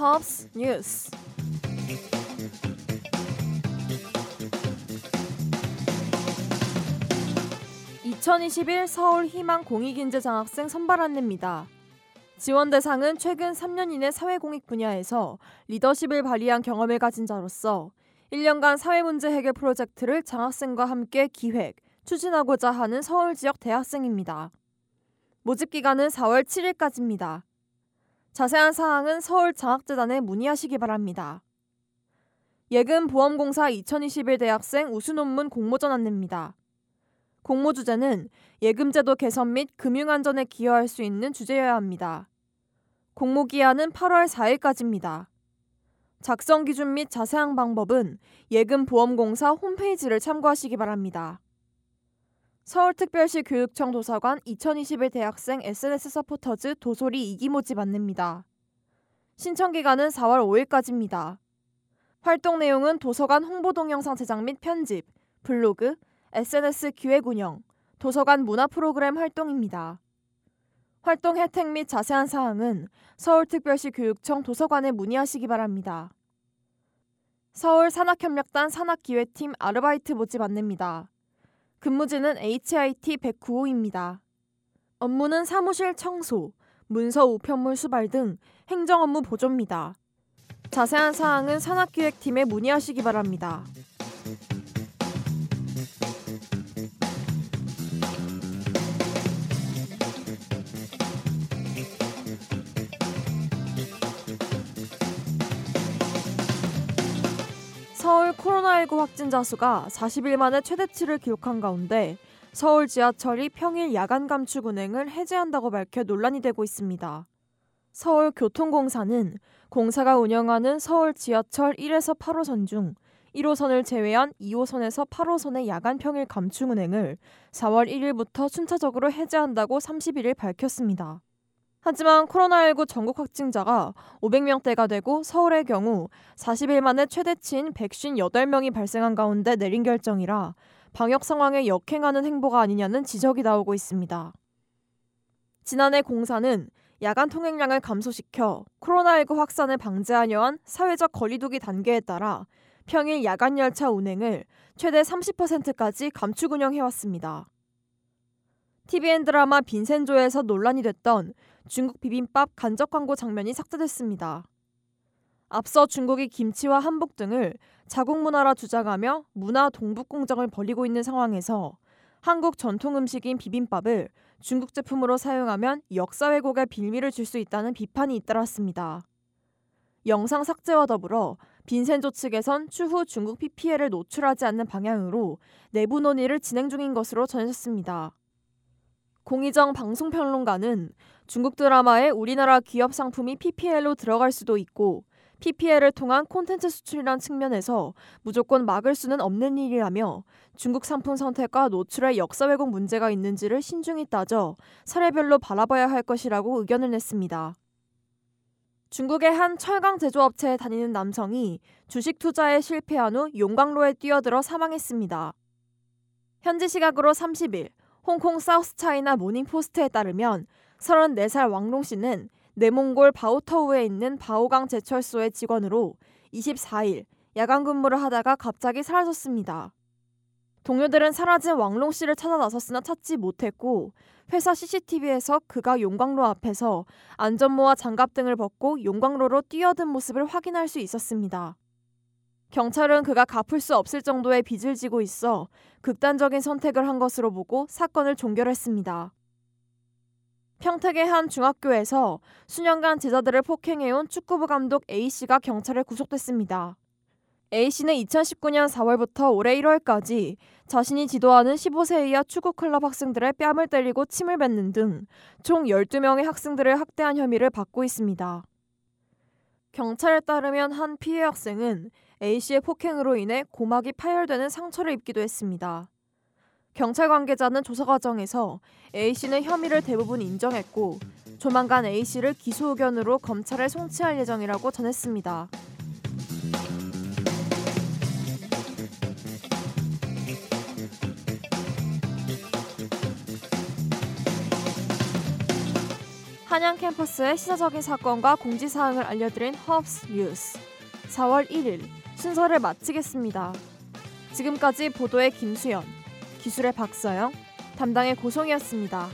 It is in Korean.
팝스 뉴스. (2021) 서울 희망 공익인재 장학생 선발 안내입니다. 지원 대상은 최근 3년 이내 사회공익 분야에서 리더십을 발휘한 경험을 가진 자로서 1년간 사회문제 해결 프로젝트를 장학생과 함께 기획, 추진하고자 하는 서울 지역 대학생입니다. 모집 기간은 4월 7일까지입니다. 자세한 사항은 서울 장학재단에 문의하시기 바랍니다. 예금 보험공사 2021 대학생 우수 논문 공모전 안내입니다. 공모 주제는 예금제도 개선 및 금융안전에 기여할 수 있는 주제여야 합니다. 공모 기한은 8월 4일까지입니다. 작성 기준 및 자세한 방법은 예금보험공사 홈페이지를 참고하시기 바랍니다. 서울특별시 교육청 도서관 2021 대학생 SNS 서포터즈 도소리 2기 모집 안내입니다. 신청 기간은 4월 5일까지입니다. 활동 내용은 도서관 홍보 동영상 제작 및 편집, 블로그, SNS 기획 운영, 도서관 문화 프로그램 활동입니다. 활동 혜택 및 자세한 사항은 서울특별시 교육청 도서관에 문의하시기 바랍니다. 서울 산학협력단 산학기획팀 아르바이트 모집 안내입니다. 근무지는 HIT 109호입니다. 업무는 사무실 청소, 문서 우편물 수발 등 행정 업무 보조입니다. 자세한 사항은 산학기획팀에 문의하시기 바랍니다. 서울 코로나19 확진자 수가 40일 만에 최대치를 기록한 가운데 서울 지하철이 평일 야간 감축 운행을 해제한다고 밝혀 논란이 되고 있습니다. 서울교통공사는 공사가 운영하는 서울 지하철 1에서 8호선 중 1호선을 제외한 2호선에서 8호선의 야간 평일 감축 운행을 4월 1일부터 순차적으로 해제한다고 31일 밝혔습니다. 하지만 코로나19 전국 확진자가 500명대가 되고 서울의 경우 40일 만에 최대치인 158명이 발생한 가운데 내린 결정이라 방역 상황에 역행하는 행보가 아니냐는 지적이 나오고 있습니다. 지난해 공사는 야간 통행량을 감소시켜 코로나19 확산을 방지하려 한 사회적 거리두기 단계에 따라 평일 야간 열차 운행을 최대 30%까지 감축 운영해왔습니다. TVN 드라마 빈센조에서 논란이 됐던 중국 비빔밥 간접 광고 장면이 삭제됐습니다. 앞서 중국이 김치와 한복 등을 자국 문화라 주장하며 문화 동북 공정을 벌이고 있는 상황에서 한국 전통 음식인 비빔밥을 중국 제품으로 사용하면 역사 왜곡의 빌미를 줄 수 있다는 비판이 잇따랐습니다. 영상 삭제와 더불어 빈센조 측에선 추후 중국 PPL을 노출하지 않는 방향으로 내부 논의를 진행 중인 것으로 전해졌습니다. 공희정 방송평론가는 중국 드라마에 우리나라 기업 상품이 PPL로 들어갈 수도 있고 PPL을 통한 콘텐츠 수출이란 측면에서 무조건 막을 수는 없는 일이라며 중국 상품 선택과 노출의 역사 왜곡 문제가 있는지를 신중히 따져 사례별로 바라봐야 할 것이라고 의견을 냈습니다. 중국의 한 철강 제조업체에 다니는 남성이 주식 투자에 실패한 후 용광로에 뛰어들어 사망했습니다. 현지 시각으로 30일 홍콩 사우스차이나 모닝포스트에 따르면 34살 왕롱 씨는 내몽골 바오터우에 있는 바오강 제철소의 직원으로 24일 야간 근무를 하다가 갑자기 사라졌습니다. 동료들은 사라진 왕롱 씨를 찾아 나섰으나 찾지 못했고 회사 CCTV에서 그가 용광로 앞에서 안전모와 장갑 등을 벗고 용광로로 뛰어든 모습을 확인할 수 있었습니다. 경찰은 그가 갚을 수 없을 정도의 빚을 지고 있어 극단적인 선택을 한 것으로 보고 사건을 종결했습니다. 평택의 한 중학교에서 수년간 제자들을 폭행해온 축구부 감독 A씨가 경찰에 구속됐습니다. A씨는 2019년 4월부터 올해 1월까지 자신이 지도하는 15세 이하 축구클럽 학생들의 뺨을 때리고 침을 뱉는 등 총 12명의 학생들을 학대한 혐의를 받고 있습니다. 경찰에 따르면 한 피해 학생은 A씨의 폭행으로 인해 고막이 파열되는 상처를 입기도 했습니다. 경찰 관계자는 조사 과정에서 A씨는 혐의를 대부분 인정했고 조만간 A씨를 기소 의견으로 검찰에 송치할 예정이라고 전했습니다. 한양 캠퍼스의 시사적인 사건과 공지사항을 알려드린 허브스 뉴스 4월 1일 순서를 마치겠습니다. 지금까지 보도의 김수연, 기술의 박서영, 담당의 고송이었습니다.